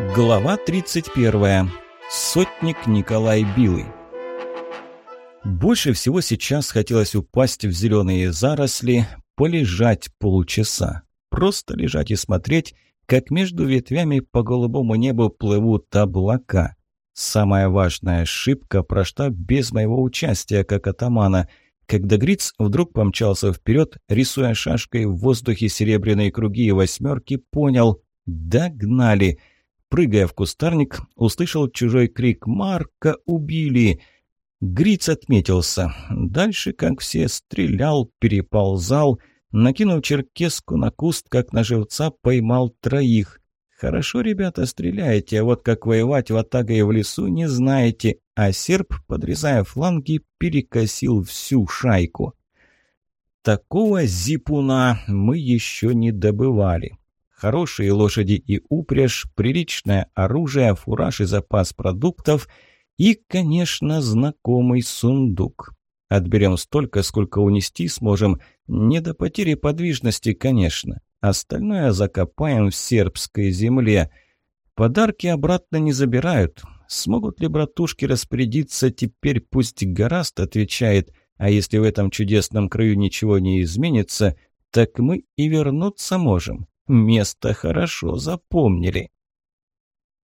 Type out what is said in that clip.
Глава 31. Сотник Николай Билый. Больше всего сейчас хотелось упасть в зеленые заросли, полежать полчаса. Просто лежать и смотреть, как между ветвями по голубому небу плывут облака. Самая важная ошибка прошла без моего участия как атамана. Когда Гриц вдруг помчался вперед, рисуя шашкой в воздухе серебряные круги и восьмерки, понял – догнали – Прыгая в кустарник, услышал чужой крик «Марка убили!». Гриц отметился. Дальше, как все, стрелял, переползал, накинув черкеску на куст, как на живца, поймал троих. Хорошо, ребята, стреляете, а вот как воевать в атагой в лесу не знаете, а серп, подрезая фланги, перекосил всю шайку. Такого зипуна мы еще не добывали хорошие лошади и упряжь, приличное оружие, фураж и запас продуктов и, конечно, знакомый сундук. Отберем столько, сколько унести сможем, не до потери подвижности, конечно. Остальное закопаем в сербской земле. Подарки обратно не забирают. Смогут ли братушки распорядиться, теперь пусть Гораст отвечает, а если в этом чудесном краю ничего не изменится, так мы и вернуться можем. Место хорошо запомнили.